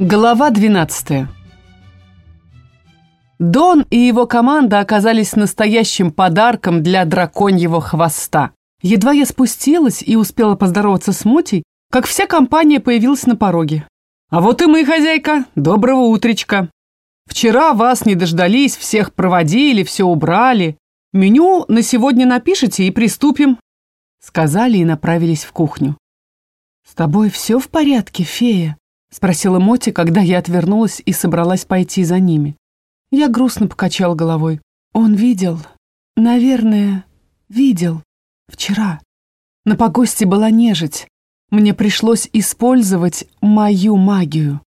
Глава 12 Дон и его команда оказались настоящим подарком для драконьего хвоста. Едва я спустилась и успела поздороваться с Мотей, как вся компания появилась на пороге. «А вот и мы, хозяйка. Доброго утречка. Вчера вас не дождались, всех проводили, все убрали. Меню на сегодня напишите и приступим», — сказали и направились в кухню. «С тобой все в порядке, фея?» — спросила Моти, когда я отвернулась и собралась пойти за ними. Я грустно покачал головой. Он видел, наверное, видел. Вчера. На погосте была нежить. Мне пришлось использовать мою магию.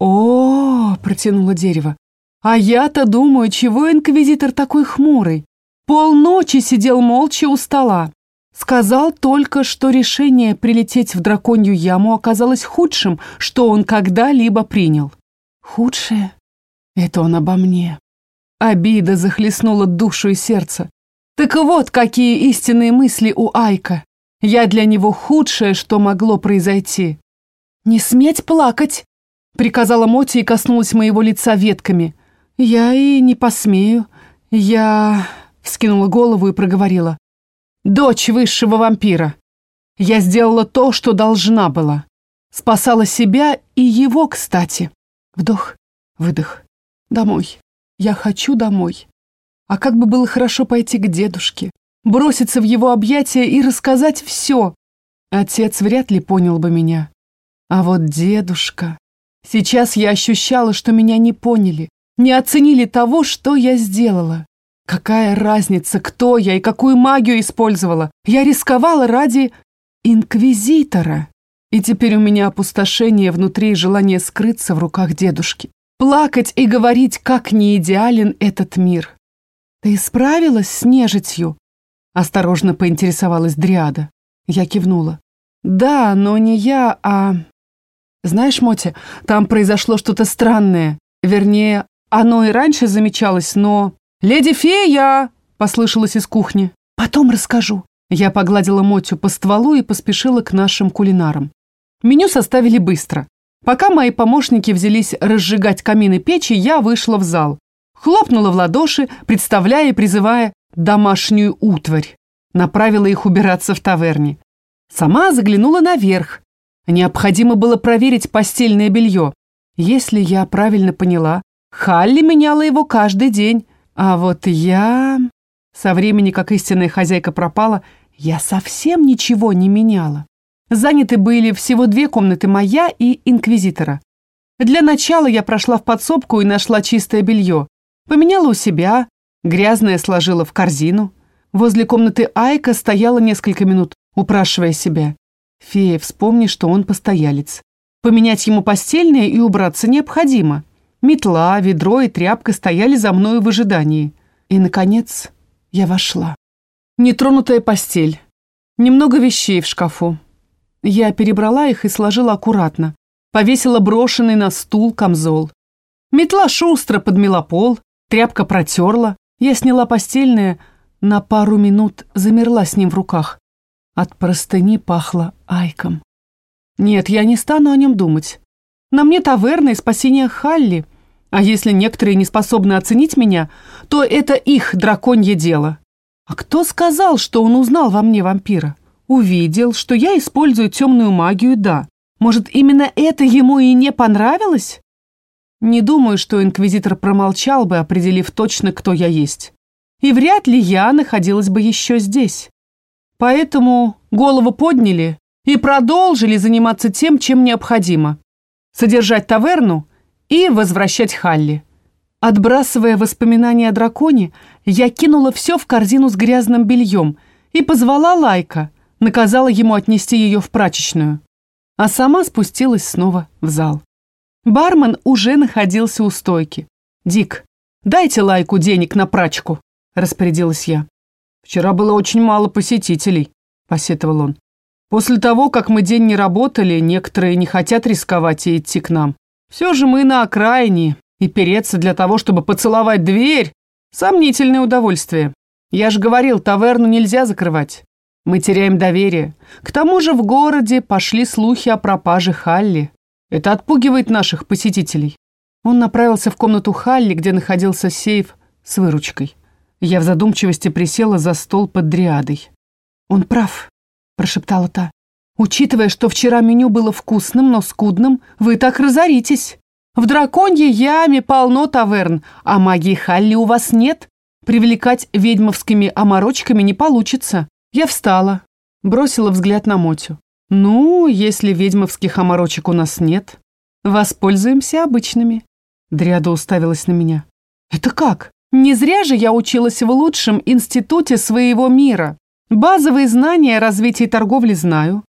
О, протянуло дерево. А я-то думаю, чего инквизитор такой хмурый? Полночи сидел молча у стола. Сказал только, что решение прилететь в драконью яму оказалось худшим, что он когда-либо принял. Худшее? Это он обо мне. Обида захлестнула душу и сердце. Так вот, какие истинные мысли у Айка. Я для него худшее, что могло произойти. «Не сметь плакать!» — приказала Моти и коснулась моего лица ветками. «Я и не посмею. Я...» — вскинула голову и проговорила дочь высшего вампира. Я сделала то, что должна была. Спасала себя и его, кстати. Вдох, выдох. Домой. Я хочу домой. А как бы было хорошо пойти к дедушке, броситься в его объятия и рассказать все. Отец вряд ли понял бы меня. А вот дедушка... Сейчас я ощущала, что меня не поняли, не оценили того, что я сделала. Какая разница, кто я и какую магию использовала? Я рисковала ради инквизитора. И теперь у меня опустошение внутри и желание скрыться в руках дедушки. Плакать и говорить, как не идеален этот мир. «Ты справилась с нежитью?» Осторожно поинтересовалась Дриада. Я кивнула. «Да, но не я, а...» «Знаешь, Моти, там произошло что-то странное. Вернее, оно и раньше замечалось, но «Леди фея!» — послышалось из кухни. «Потом расскажу». Я погладила Мотю по стволу и поспешила к нашим кулинарам. Меню составили быстро. Пока мои помощники взялись разжигать камины печи, я вышла в зал. Хлопнула в ладоши, представляя и призывая домашнюю утварь. Направила их убираться в таверне. Сама заглянула наверх. Необходимо было проверить постельное белье. Если я правильно поняла, Халли меняла его каждый день, а вот я... Со времени, как истинная хозяйка пропала, я совсем ничего не меняла. Заняты были всего две комнаты моя и инквизитора. Для начала я прошла в подсобку и нашла чистое белье. Поменяла у себя, грязное сложила в корзину. Возле комнаты Айка стояла несколько минут, упрашивая себя. «Фея, вспомни, что он постоялец. Поменять ему постельное и убраться необходимо. Метла, ведро и тряпка стояли за мною в ожидании. И, наконец, я вошла. Нетронутая постель. Немного вещей в шкафу. Я перебрала их и сложила аккуратно. Повесила брошенный на стул камзол. Метла шустро подмела пол, тряпка протерла. Я сняла постельное, на пару минут замерла с ним в руках. От простыни пахло айком. Нет, я не стану о нем думать. На мне таверна и спасение Халли. А если некоторые не способны оценить меня, то это их драконье дело. А кто сказал, что он узнал во мне вампира? Увидел, что я использую темную магию, да. Может, именно это ему и не понравилось? Не думаю, что инквизитор промолчал бы, определив точно, кто я есть. И вряд ли я находилась бы еще здесь. Поэтому голову подняли и продолжили заниматься тем, чем необходимо содержать таверну и возвращать Халли. Отбрасывая воспоминания о драконе, я кинула все в корзину с грязным бельем и позвала Лайка, наказала ему отнести ее в прачечную. А сама спустилась снова в зал. Бармен уже находился у стойки. «Дик, дайте Лайку денег на прачку», — распорядилась я. «Вчера было очень мало посетителей», — посетовал он. После того, как мы день не работали, некоторые не хотят рисковать и идти к нам. Все же мы на окраине, и переться для того, чтобы поцеловать дверь – сомнительное удовольствие. Я же говорил, таверну нельзя закрывать. Мы теряем доверие. К тому же в городе пошли слухи о пропаже Халли. Это отпугивает наших посетителей». Он направился в комнату Халли, где находился сейф с выручкой. Я в задумчивости присела за стол под дриадой. «Он прав», — прошептала та. «Учитывая, что вчера меню было вкусным, но скудным, вы так разоритесь. В драконьей яме полно таверн, а магии Халли у вас нет. Привлекать ведьмовскими оморочками не получится. Я встала, бросила взгляд на Мотю. Ну, если ведьмовских оморочек у нас нет, воспользуемся обычными. Дриада уставилась на меня. Это как? Не зря же я училась в лучшем институте своего мира. Базовые знания о развитии торговли знаю.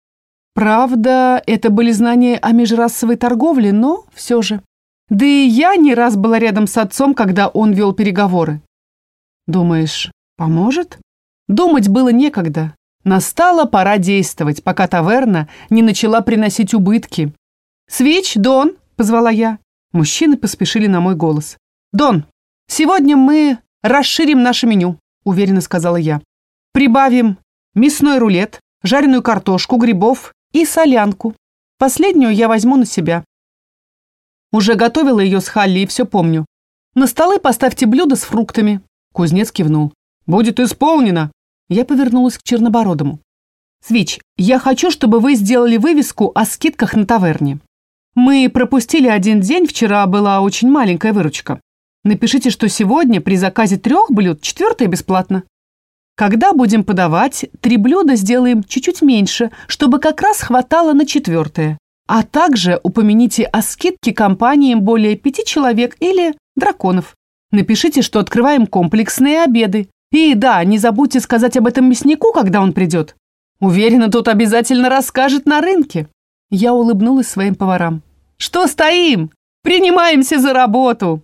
Правда, это были знания о межрасовой торговле, но все же. Да и я не раз была рядом с отцом, когда он вел переговоры. Думаешь, поможет? Думать было некогда. Настала пора действовать, пока таверна не начала приносить убытки. «Свич, Дон!» — позвала я. Мужчины поспешили на мой голос. «Дон, сегодня мы расширим наше меню», — уверенно сказала я. «Прибавим мясной рулет, жареную картошку, грибов и солянку. Последнюю я возьму на себя. Уже готовила ее с Халли и все помню. На столы поставьте блюдо с фруктами. Кузнец кивнул. Будет исполнено. Я повернулась к Чернобородому. Свич, я хочу, чтобы вы сделали вывеску о скидках на таверне. Мы пропустили один день, вчера была очень маленькая выручка. Напишите, что сегодня при заказе трех блюд четвертое бесплатно. Когда будем подавать, три блюда сделаем чуть-чуть меньше, чтобы как раз хватало на четвертое. А также упомяните о скидке компаниям более пяти человек или драконов. Напишите, что открываем комплексные обеды. И да, не забудьте сказать об этом мяснику, когда он придет. Уверена, тут обязательно расскажет на рынке. Я улыбнулась своим поварам. Что стоим? Принимаемся за работу.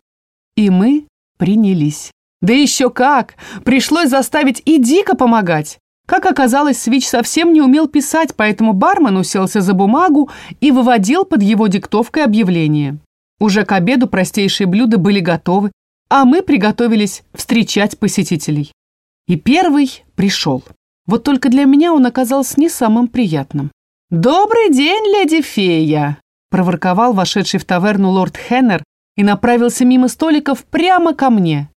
И мы принялись. Да еще как! Пришлось заставить и дико помогать. Как оказалось, Свич совсем не умел писать, поэтому бармен уселся за бумагу и выводил под его диктовкой объявление. Уже к обеду простейшие блюда были готовы, а мы приготовились встречать посетителей. И первый пришел. Вот только для меня он оказался не самым приятным. «Добрый день, леди-фея!» – проворковал вошедший в таверну лорд Хеннер и направился мимо столиков прямо ко мне.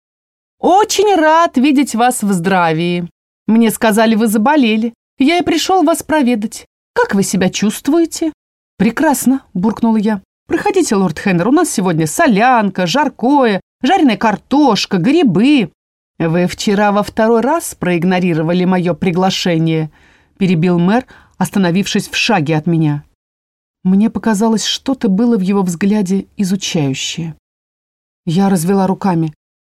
«Очень рад видеть вас в здравии. Мне сказали, вы заболели. Я и пришел вас проведать. Как вы себя чувствуете?» «Прекрасно», — буркнула я. «Проходите, лорд Хеннер, у нас сегодня солянка, жаркое, жареная картошка, грибы». «Вы вчера во второй раз проигнорировали мое приглашение», — перебил мэр, остановившись в шаге от меня. Мне показалось, что-то было в его взгляде изучающее. Я развела руками.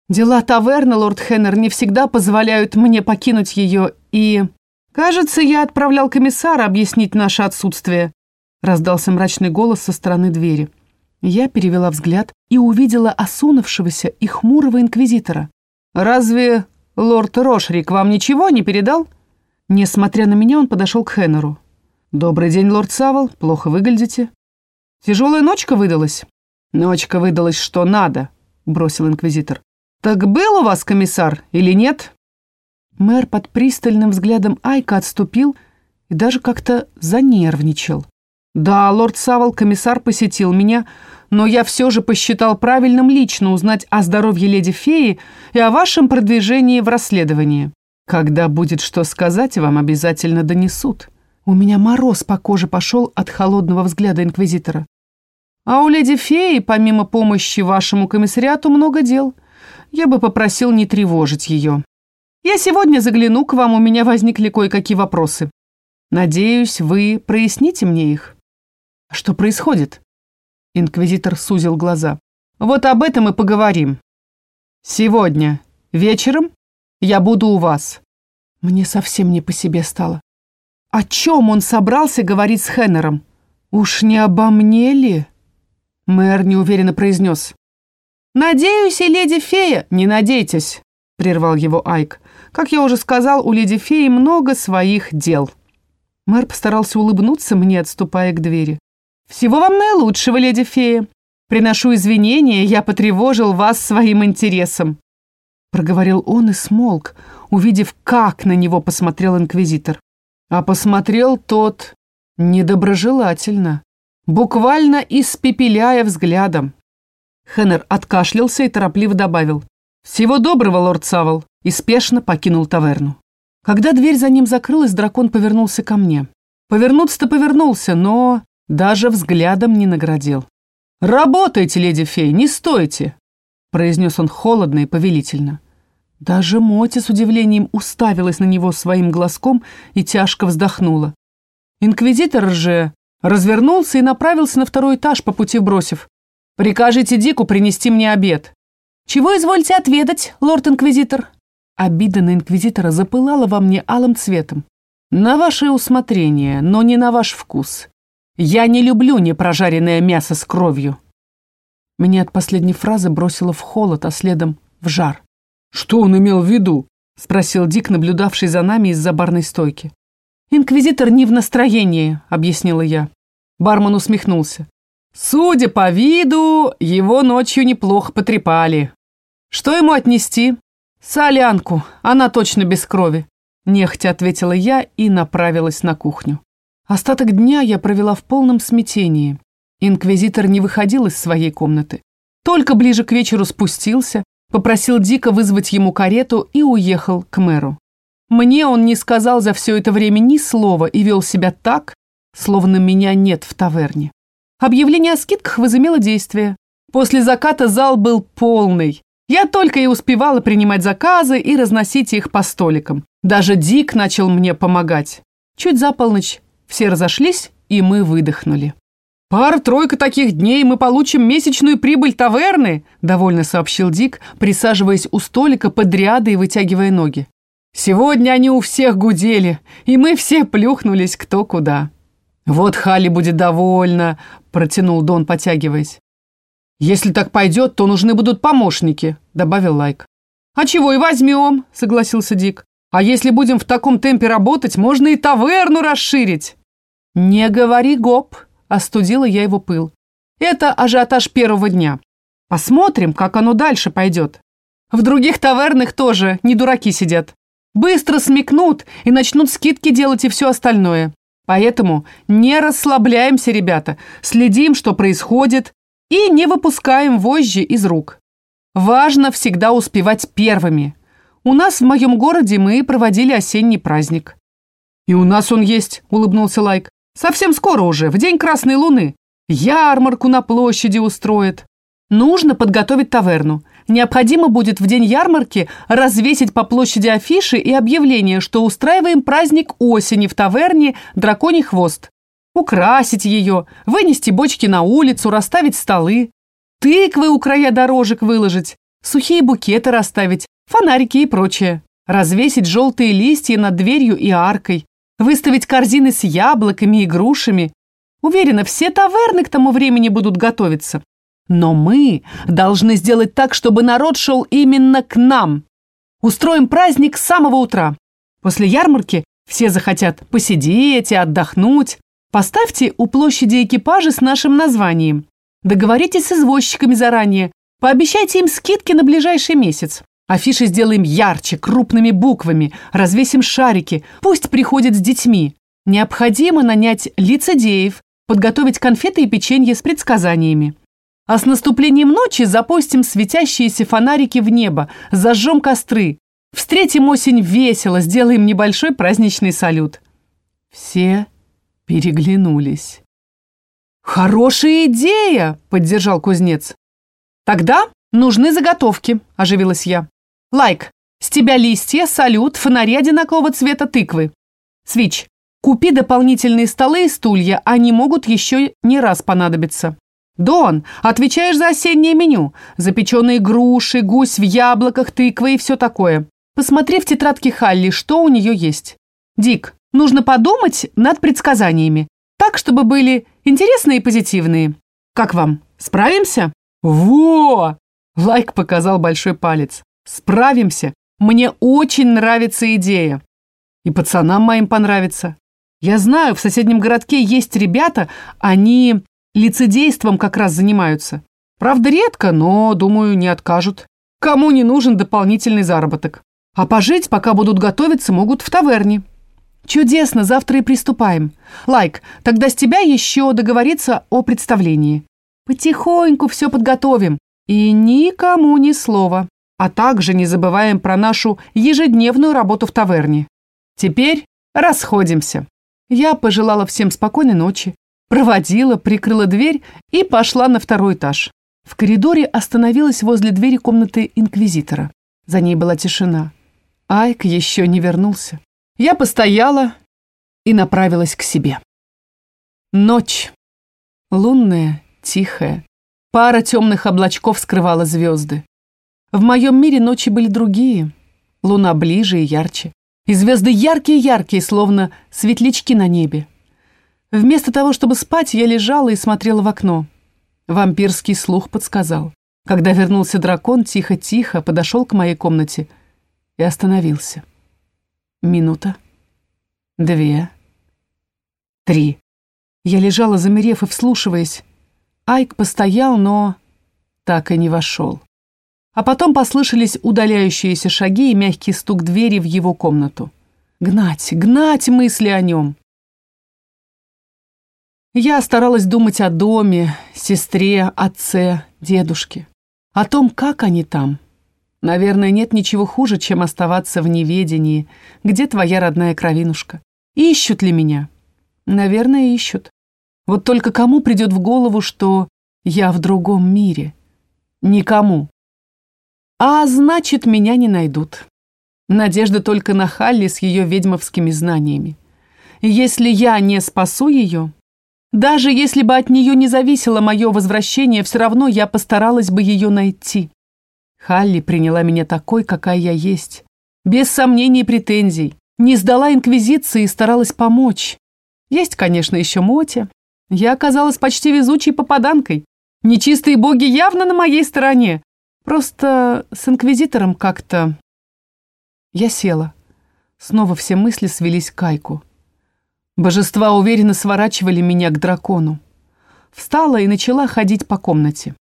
Дела таверны, лорд Хеннер, не всегда позволяют мне покинуть ее, и... Кажется, я отправлял комиссара объяснить наше отсутствие. Раздался мрачный голос со стороны двери. Я перевела взгляд и увидела осунувшегося и хмурого инквизитора. «Разве лорд Рошрик вам ничего не передал?» Несмотря на меня, он подошел к Хеннеру. «Добрый день, лорд Савол. Плохо выглядите». «Тяжелая ночка выдалась?» «Ночка выдалась что надо», — бросил инквизитор. «Так был у вас комиссар или нет?» Мэр под пристальным взглядом Айка отступил и даже как-то занервничал. «Да, лорд Савол, комиссар посетил меня, но я все же посчитал правильным лично узнать о здоровье леди-феи и о вашем продвижении в расследовании. Когда будет что сказать, вам обязательно донесут». У меня мороз по коже пошел от холодного взгляда инквизитора. «А у леди-феи, помимо помощи вашему комиссариату, много дел» я бы попросил не тревожить ее. Я сегодня загляну к вам, у меня возникли кое-какие вопросы. Надеюсь, вы проясните мне их. Что происходит? Инквизитор сузил глаза. Вот об этом и поговорим. Сегодня, вечером, я буду у вас. Мне совсем не по себе стало. О чем он собрался говорить с Хеннером? Уж не обо мне ли? Мэр неуверенно произнес. «Надеюсь, и леди-фея...» «Не надейтесь», — прервал его Айк. «Как я уже сказал, у леди-феи много своих дел». Мэр постарался улыбнуться мне, отступая к двери. «Всего вам наилучшего, леди-фея. Приношу извинения, я потревожил вас своим интересом». Проговорил он и смолк, увидев, как на него посмотрел инквизитор. А посмотрел тот недоброжелательно. буквально испепеляя взглядом. Хеннер откашлялся и торопливо добавил. «Всего доброго, лорд Савол!» и спешно покинул таверну. Когда дверь за ним закрылась, дракон повернулся ко мне. Повернуться-то повернулся, но даже взглядом не наградил. «Работайте, леди фей, не стойте!» произнес он холодно и повелительно. Даже Моти с удивлением уставилась на него своим глазком и тяжко вздохнула. Инквизитор же развернулся и направился на второй этаж, по пути бросив. «Прикажите Дику принести мне обед». «Чего извольте отведать, лорд-инквизитор?» Обида на инквизитора запылала во мне алым цветом. «На ваше усмотрение, но не на ваш вкус. Я не люблю непрожаренное мясо с кровью». Меня от последней фразы бросило в холод, а следом в жар. «Что он имел в виду?» — спросил Дик, наблюдавший за нами из-за барной стойки. «Инквизитор не в настроении», — объяснила я. Бармен усмехнулся. «Судя по виду, его ночью неплохо потрепали. Что ему отнести?» «Солянку, она точно без крови», — нехотя ответила я и направилась на кухню. Остаток дня я провела в полном смятении. Инквизитор не выходил из своей комнаты. Только ближе к вечеру спустился, попросил Дика вызвать ему карету и уехал к мэру. Мне он не сказал за все это время ни слова и вел себя так, словно меня нет в таверне. Объявление о скидках возымело действие. После заката зал был полный. Я только и успевала принимать заказы и разносить их по столикам. Даже Дик начал мне помогать. Чуть за полночь все разошлись, и мы выдохнули. «Пара-тройка таких дней, мы получим месячную прибыль таверны», довольно сообщил Дик, присаживаясь у столика под и вытягивая ноги. «Сегодня они у всех гудели, и мы все плюхнулись кто куда». «Вот Хали будет довольна», – протянул Дон, потягиваясь. «Если так пойдет, то нужны будут помощники», – добавил Лайк. «А чего и возьмем», – согласился Дик. «А если будем в таком темпе работать, можно и таверну расширить». «Не говори гоп», Остудила я его пыл. Это ажиотаж первого дня. Посмотрим, как оно дальше пойдет. В других тавернах тоже не дураки сидят. Быстро смекнут и начнут скидки делать и все остальное. Поэтому не расслабляемся, ребята, следим, что происходит, и не выпускаем вожжи из рук. Важно всегда успевать первыми. У нас в моем городе мы проводили осенний праздник. «И у нас он есть», — улыбнулся Лайк. Совсем скоро уже, в день Красной Луны. Ярмарку на площади устроят. Нужно подготовить таверну. Необходимо будет в день ярмарки развесить по площади афиши и объявление, что устраиваем праздник осени в таверне «Драконий хвост». Украсить ее, вынести бочки на улицу, расставить столы. Тыквы у края дорожек выложить, сухие букеты расставить, фонарики и прочее. Развесить желтые листья над дверью и аркой выставить корзины с яблоками и грушами. Уверена, все таверны к тому времени будут готовиться. Но мы должны сделать так, чтобы народ шел именно к нам. Устроим праздник с самого утра. После ярмарки все захотят посидеть и отдохнуть. Поставьте у площади экипажи с нашим названием. Договоритесь с извозчиками заранее. Пообещайте им скидки на ближайший месяц. Афиши сделаем ярче, крупными буквами, развесим шарики, пусть приходят с детьми. Необходимо нанять лицедеев, подготовить конфеты и печенье с предсказаниями. А с наступлением ночи запустим светящиеся фонарики в небо, зажжем костры. Встретим осень весело, сделаем небольшой праздничный салют. Все переглянулись. «Хорошая идея!» – поддержал кузнец. «Тогда нужны заготовки», – оживилась я. Лайк. С тебя листья, салют, фонари одинакового цвета тыквы. Свич. Купи дополнительные столы и стулья, они могут еще не раз понадобиться. Дон, отвечаешь за осеннее меню. Запеченные груши, гусь в яблоках, тыквы и все такое. Посмотри в тетрадке Халли, что у нее есть. Дик, нужно подумать над предсказаниями. Так, чтобы были интересные и позитивные. Как вам? Справимся? Во! Лайк показал большой палец. Справимся. Мне очень нравится идея. И пацанам моим понравится. Я знаю, в соседнем городке есть ребята, они лицедейством как раз занимаются. Правда, редко, но, думаю, не откажут. Кому не нужен дополнительный заработок? А пожить, пока будут готовиться, могут в таверне. Чудесно, завтра и приступаем. Лайк, тогда с тебя еще договориться о представлении. Потихоньку все подготовим. И никому ни слова. А также не забываем про нашу ежедневную работу в таверне. Теперь расходимся. Я пожелала всем спокойной ночи, проводила, прикрыла дверь и пошла на второй этаж. В коридоре остановилась возле двери комнаты инквизитора. За ней была тишина. Айк еще не вернулся. Я постояла и направилась к себе. Ночь. Лунная, тихая. Пара темных облачков скрывала звезды. В моем мире ночи были другие. Луна ближе и ярче. И звезды яркие-яркие, словно светлячки на небе. Вместо того, чтобы спать, я лежала и смотрела в окно. Вампирский слух подсказал. Когда вернулся дракон, тихо-тихо подошел к моей комнате и остановился. Минута. Две. Три. Я лежала, замерев и вслушиваясь. Айк постоял, но так и не вошел. А потом послышались удаляющиеся шаги и мягкий стук двери в его комнату. Гнать, гнать мысли о нем. Я старалась думать о доме, сестре, отце, дедушке. О том, как они там. Наверное, нет ничего хуже, чем оставаться в неведении. Где твоя родная кровинушка? Ищут ли меня? Наверное, ищут. Вот только кому придет в голову, что я в другом мире? Никому. А значит, меня не найдут. Надежда только на Халли с ее ведьмовскими знаниями. если я не спасу ее, даже если бы от нее не зависело мое возвращение, все равно я постаралась бы ее найти. Халли приняла меня такой, какая я есть. Без сомнений и претензий. Не сдала инквизиции и старалась помочь. Есть, конечно, еще Мотя. Я оказалась почти везучей попаданкой. Нечистые боги явно на моей стороне. Просто с инквизитором как-то... Я села. Снова все мысли свелись к Кайку. Божества уверенно сворачивали меня к дракону. Встала и начала ходить по комнате.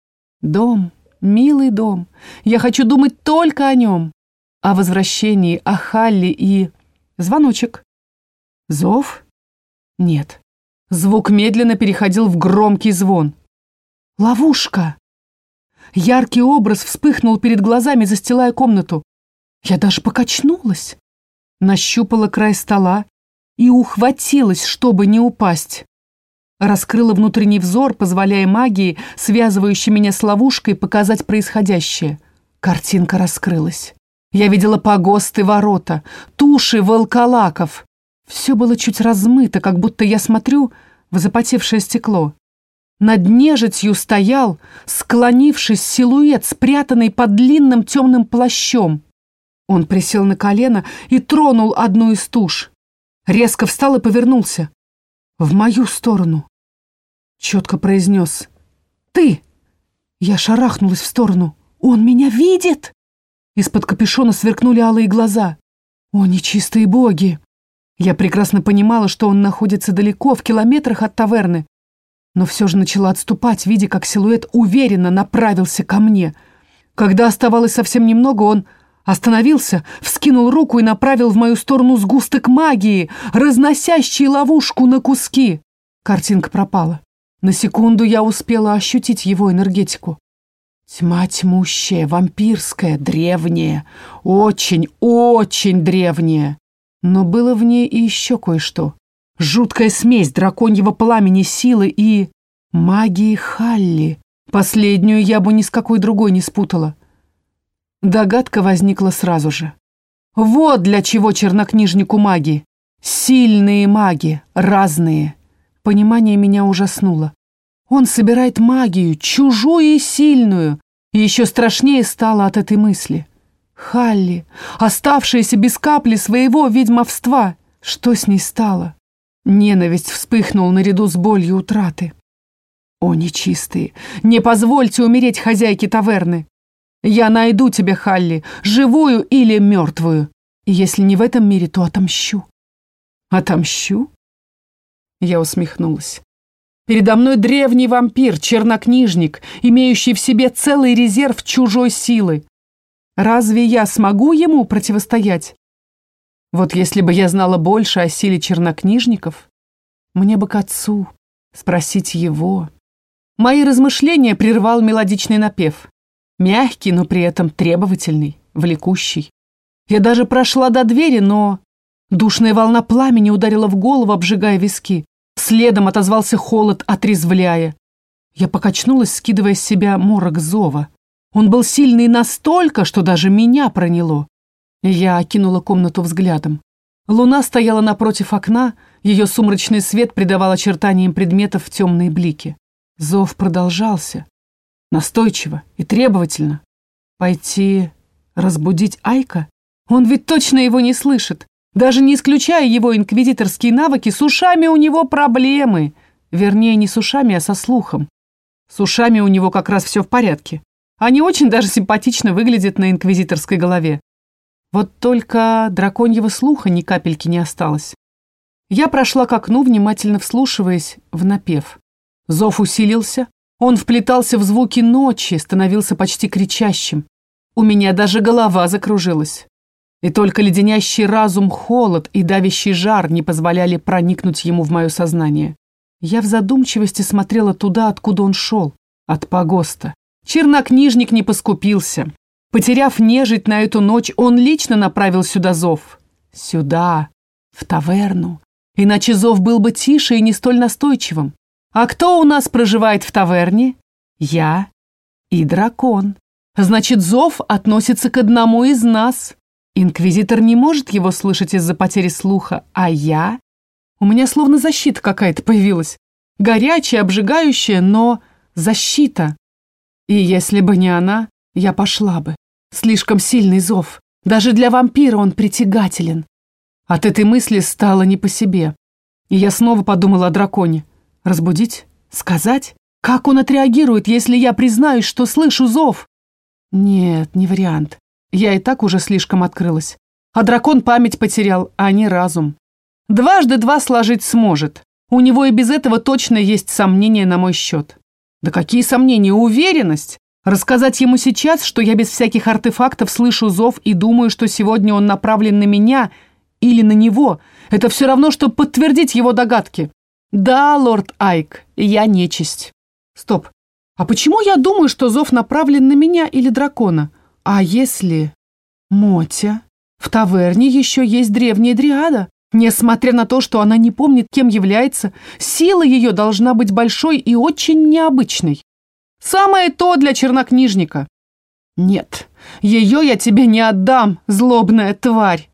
Дом, милый дом. Я хочу думать только о нем. О возвращении, о Халли и... Звоночек. Зов? Нет. Звук медленно переходил в громкий звон. Ловушка! Яркий образ вспыхнул перед глазами, застилая комнату. Я даже покачнулась. Нащупала край стола, и ухватилась, чтобы не упасть. Раскрыла внутренний взор, позволяя магии, связывающей меня с ловушкой, показать происходящее. Картинка раскрылась. Я видела погосты ворота, туши волколаков. Все было чуть размыто, как будто я смотрю в запотевшее стекло. Над нежитью стоял, склонившись, силуэт, спрятанный под длинным темным плащом. Он присел на колено и тронул одну из туш. Резко встал и повернулся. В мою сторону. Четко произнес. «Ты!» Я шарахнулась в сторону. «Он меня видит!» Из-под капюшона сверкнули алые глаза. «О, нечистые боги!» Я прекрасно понимала, что он находится далеко, в километрах от таверны. Но все же начала отступать, видя, как силуэт уверенно направился ко мне. Когда оставалось совсем немного, он Остановился, вскинул руку и направил в мою сторону сгусток магии, разносящий ловушку на куски. Картинка пропала. На секунду я успела ощутить его энергетику. Тьма тьмущая, вампирская, древняя, очень-очень древняя. Но было в ней и еще кое-что. Жуткая смесь драконьего пламени силы и... магии Халли. Последнюю я бы ни с какой другой не спутала. Догадка возникла сразу же. Вот для чего чернокнижнику маги. Сильные маги, разные. Понимание меня ужаснуло. Он собирает магию, чужую и сильную. И еще страшнее стало от этой мысли. Халли, оставшаяся без капли своего ведьмовства. Что с ней стало? Ненависть вспыхнула наряду с болью утраты. О, нечистые, не позвольте умереть хозяйке таверны. Я найду тебя, Халли, живую или мертвую. И если не в этом мире, то отомщу. Отомщу? Я усмехнулась. Передо мной древний вампир, чернокнижник, имеющий в себе целый резерв чужой силы. Разве я смогу ему противостоять? Вот если бы я знала больше о силе чернокнижников, мне бы к отцу спросить его. Мои размышления прервал мелодичный напев. Мягкий, но при этом требовательный, влекущий. Я даже прошла до двери, но... Душная волна пламени ударила в голову, обжигая виски. Следом отозвался холод, отрезвляя. Я покачнулась, скидывая с себя морок зова. Он был сильный настолько, что даже меня проняло. Я окинула комнату взглядом. Луна стояла напротив окна, ее сумрачный свет придавал очертаниям предметов темные блики. Зов продолжался. Настойчиво и требовательно. Пойти разбудить Айка? Он ведь точно его не слышит. Даже не исключая его инквизиторские навыки, с ушами у него проблемы. Вернее, не с ушами, а со слухом. С ушами у него как раз все в порядке. Они очень даже симпатично выглядят на инквизиторской голове. Вот только драконьего слуха ни капельки не осталось. Я прошла к окну, внимательно вслушиваясь в напев. Зов усилился, он вплетался в звуки ночи, становился почти кричащим. У меня даже голова закружилась. И только леденящий разум холод и давящий жар не позволяли проникнуть ему в мое сознание. Я в задумчивости смотрела туда, откуда он шел, от погоста. Чернокнижник не поскупился. Потеряв нежить на эту ночь, он лично направил сюда зов. Сюда, в таверну. Иначе зов был бы тише и не столь настойчивым. А кто у нас проживает в таверне? Я и дракон. Значит, зов относится к одному из нас. Инквизитор не может его слышать из-за потери слуха, а я... У меня словно защита какая-то появилась. Горячая, обжигающая, но защита. И если бы не она, я пошла бы. Слишком сильный зов. Даже для вампира он притягателен. От этой мысли стало не по себе. И я снова подумала о драконе. Разбудить? Сказать? Как он отреагирует, если я признаюсь, что слышу зов? Нет, не вариант. Я и так уже слишком открылась. А дракон память потерял, а не разум. Дважды два сложить сможет. У него и без этого точно есть сомнения на мой счет. Да какие сомнения? Уверенность? Рассказать ему сейчас, что я без всяких артефактов слышу зов и думаю, что сегодня он направлен на меня или на него, это все равно, что подтвердить его догадки. Да, лорд Айк, я нечисть. Стоп. А почему я думаю, что зов направлен на меня или дракона? А если... Мотя? В таверне еще есть древняя дриада. Несмотря на то, что она не помнит, кем является, сила ее должна быть большой и очень необычной. Самое то для чернокнижника. Нет, ее я тебе не отдам, злобная тварь.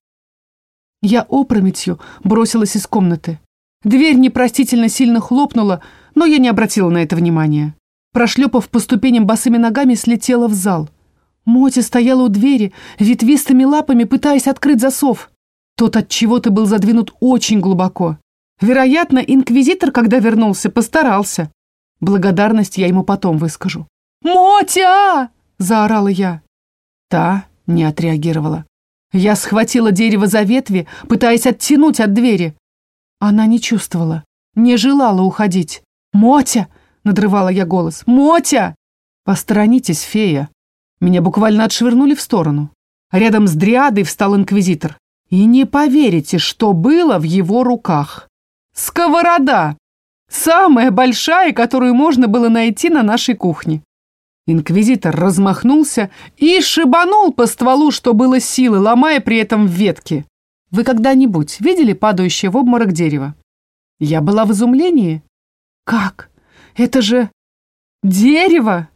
Я опрометью бросилась из комнаты. Дверь непростительно сильно хлопнула, но я не обратила на это внимания. Прошлепав по ступеням босыми ногами, слетела в зал. Мотя стояла у двери, ветвистыми лапами пытаясь открыть засов. Тот от чего-то был задвинут очень глубоко. Вероятно, инквизитор, когда вернулся, постарался. Благодарность я ему потом выскажу. «Мотя!» – заорала я. Та не отреагировала. Я схватила дерево за ветви, пытаясь оттянуть от двери. Она не чувствовала, не желала уходить. «Мотя!» – надрывала я голос. «Мотя!» «Посторонитесь, фея!» Меня буквально отшвырнули в сторону. Рядом с дриадой встал инквизитор. И не поверите, что было в его руках. Сковорода! Самая большая, которую можно было найти на нашей кухне. Инквизитор размахнулся и шибанул по стволу, что было силы, ломая при этом ветки. Вы когда-нибудь видели падающее в обморок дерево? Я была в изумлении. Как? Это же дерево!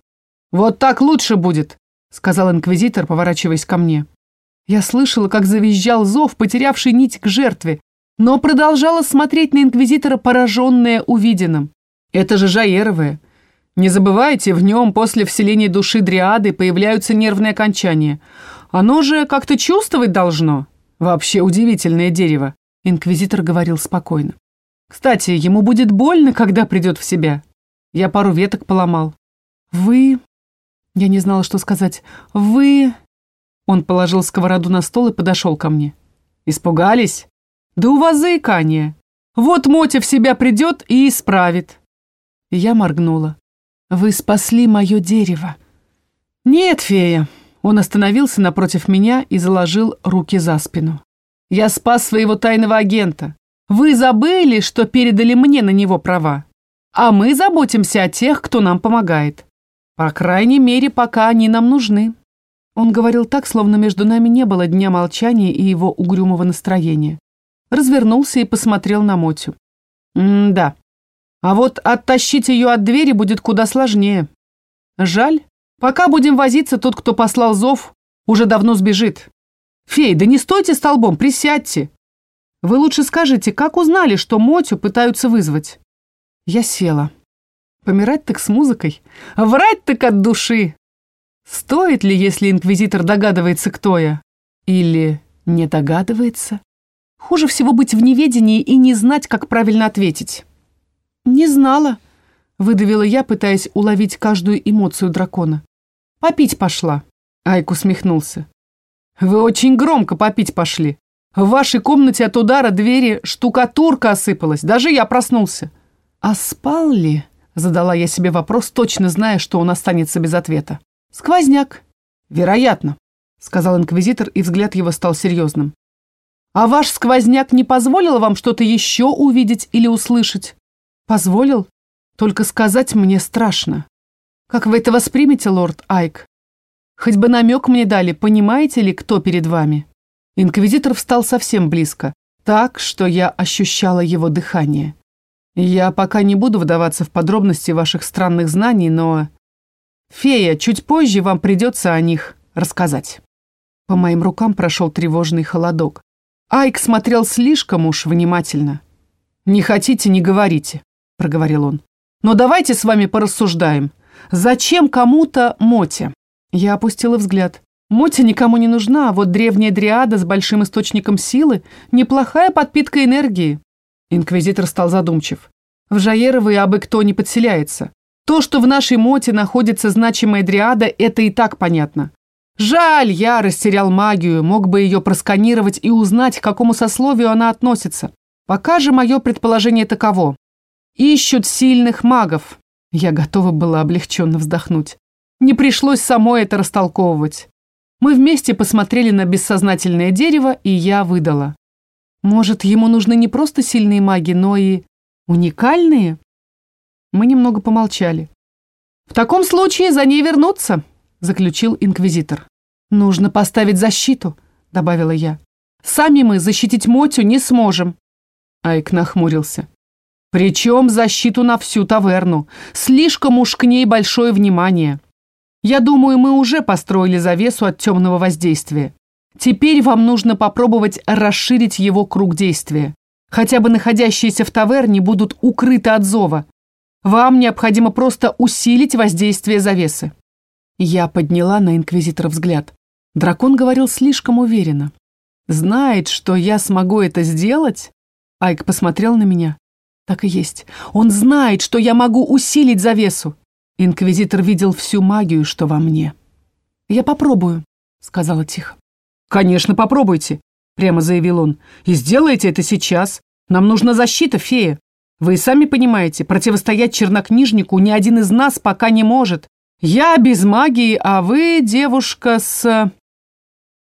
Вот так лучше будет сказал инквизитор, поворачиваясь ко мне. Я слышала, как завизжал зов, потерявший нить к жертве, но продолжала смотреть на инквизитора, пораженная увиденным. Это же Жаеровое. Не забывайте, в нем после вселения души дриады появляются нервные окончания. Оно же как-то чувствовать должно. Вообще удивительное дерево. Инквизитор говорил спокойно. Кстати, ему будет больно, когда придет в себя. Я пару веток поломал. Вы я не знала, что сказать. «Вы...» Он положил сковороду на стол и подошел ко мне. «Испугались? Да у вас заикание. Вот Мотя в себя придет и исправит». Я моргнула. «Вы спасли мое дерево». «Нет, фея». Он остановился напротив меня и заложил руки за спину. Я спас своего тайного агента. Вы забыли, что передали мне на него права. А мы заботимся о тех, кто нам помогает. По крайней мере, пока они нам нужны». Он говорил так, словно между нами не было дня молчания и его угрюмого настроения. Развернулся и посмотрел на Мотю. «М-да. А вот оттащить ее от двери будет куда сложнее. Жаль. Пока будем возиться, тот, кто послал зов, уже давно сбежит. Фей, да не стойте столбом, присядьте. Вы лучше скажите, как узнали, что Мотю пытаются вызвать?» Я села. Помирать так с музыкой? Врать так от души! Стоит ли, если инквизитор догадывается, кто я? Или не догадывается? Хуже всего быть в неведении и не знать, как правильно ответить. «Не знала», — выдавила я, пытаясь уловить каждую эмоцию дракона. «Попить пошла», — Айк усмехнулся. «Вы очень громко попить пошли. В вашей комнате от удара двери штукатурка осыпалась, даже я проснулся». «А спал ли?» Задала я себе вопрос, точно зная, что он останется без ответа. «Сквозняк». «Вероятно», — сказал инквизитор, и взгляд его стал серьезным. «А ваш сквозняк не позволил вам что-то еще увидеть или услышать?» «Позволил? Только сказать мне страшно». «Как вы это воспримете, лорд Айк? Хоть бы намек мне дали, понимаете ли, кто перед вами?» Инквизитор встал совсем близко, так, что я ощущала его дыхание. Я пока не буду вдаваться в подробности ваших странных знаний, но... Фея, чуть позже вам придется о них рассказать. По моим рукам прошел тревожный холодок. Айк смотрел слишком уж внимательно. «Не хотите, не говорите», — проговорил он. «Но давайте с вами порассуждаем. Зачем кому-то Мотя?» Я опустила взгляд. Мотя никому не нужна, а вот древняя дриада с большим источником силы – неплохая подпитка энергии. Инквизитор стал задумчив. В Жаеровой абы кто не подселяется. То, что в нашей моте находится значимая дриада, это и так понятно. Жаль, я растерял магию, мог бы ее просканировать и узнать, к какому сословию она относится. Пока же мое предположение таково. Ищут сильных магов. Я готова была облегченно вздохнуть. Не пришлось самой это растолковывать. Мы вместе посмотрели на бессознательное дерево, и я выдала. Может, ему нужны не просто сильные маги, но и уникальные? Мы немного помолчали. В таком случае за ней вернуться, заключил инквизитор. Нужно поставить защиту, добавила я. Сами мы защитить Мотю не сможем. Айк нахмурился. Причем защиту на всю таверну. Слишком уж к ней большое внимание. Я думаю, мы уже построили завесу от темного воздействия. Теперь вам нужно попробовать расширить его круг действия. Хотя бы находящиеся в таверне будут укрыты от зова. Вам необходимо просто усилить воздействие завесы». Я подняла на инквизитора взгляд. Дракон говорил слишком уверенно. «Знает, что я смогу это сделать?» Айк посмотрел на меня. «Так и есть. Он знает, что я могу усилить завесу». Инквизитор видел всю магию, что во мне. «Я попробую», — сказала тихо. «Конечно, попробуйте», — прямо заявил он. «И сделайте это сейчас. Нам нужна защита, фея. Вы сами понимаете, противостоять чернокнижнику ни один из нас пока не может. Я без магии, а вы, девушка, с...»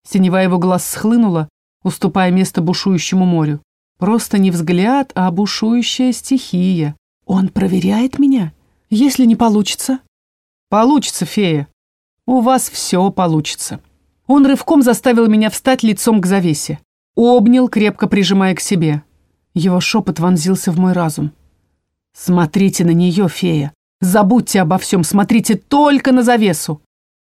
Синева его глаз схлынула, уступая место бушующему морю. Просто не взгляд, а бушующая стихия. Он проверяет меня? Если не получится? Получится, фея. У вас все получится. Он рывком заставил меня встать лицом к завесе. Обнял, крепко прижимая к себе. Его шепот вонзился в мой разум. «Смотрите на нее, фея. Забудьте обо всем, смотрите только на завесу».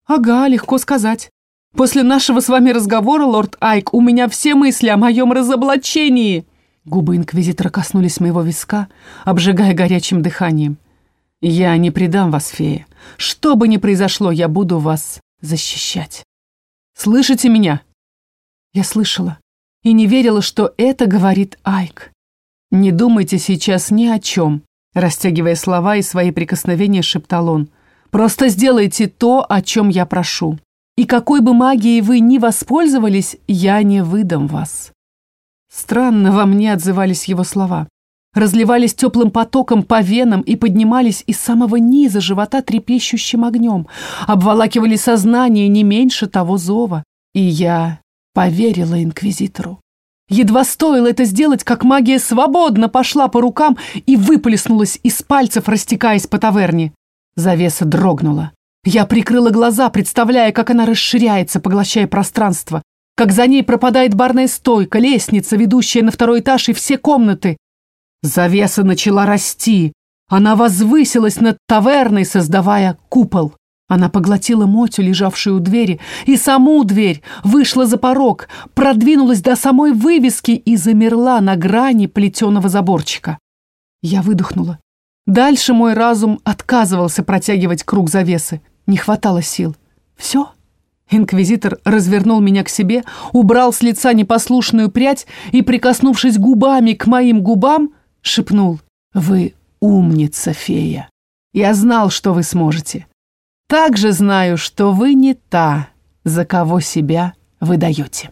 «Ага, легко сказать. После нашего с вами разговора, лорд Айк, у меня все мысли о моем разоблачении». Губы инквизитора коснулись моего виска, обжигая горячим дыханием. «Я не предам вас, фея. Что бы ни произошло, я буду вас защищать». Слышите меня?» Я слышала и не верила, что это говорит Айк. «Не думайте сейчас ни о чем», растягивая слова и свои прикосновения, шептал он. «Просто сделайте то, о чем я прошу. И какой бы магией вы ни воспользовались, я не выдам вас». Странно во мне отзывались его слова. Разливались теплым потоком по венам и поднимались из самого низа живота трепещущим огнем, обволакивали сознание не меньше того зова. И я поверила инквизитору. Едва стоило это сделать, как магия свободно пошла по рукам и выплеснулась из пальцев, растекаясь по таверне. Завеса дрогнула. Я прикрыла глаза, представляя, как она расширяется, поглощая пространство, как за ней пропадает барная стойка, лестница, ведущая на второй этаж и все комнаты. Завеса начала расти. Она возвысилась над таверной, создавая купол. Она поглотила Мотю, лежавшую у двери, и саму дверь, вышла за порог, продвинулась до самой вывески и замерла на грани плетеного заборчика. Я выдохнула. Дальше мой разум отказывался протягивать круг завесы. Не хватало сил. Все. Инквизитор развернул меня к себе, убрал с лица непослушную прядь и, прикоснувшись губами к моим губам, шепнул «Вы умница, фея. Я знал, что вы сможете. Также знаю, что вы не та, за кого себя выдаете.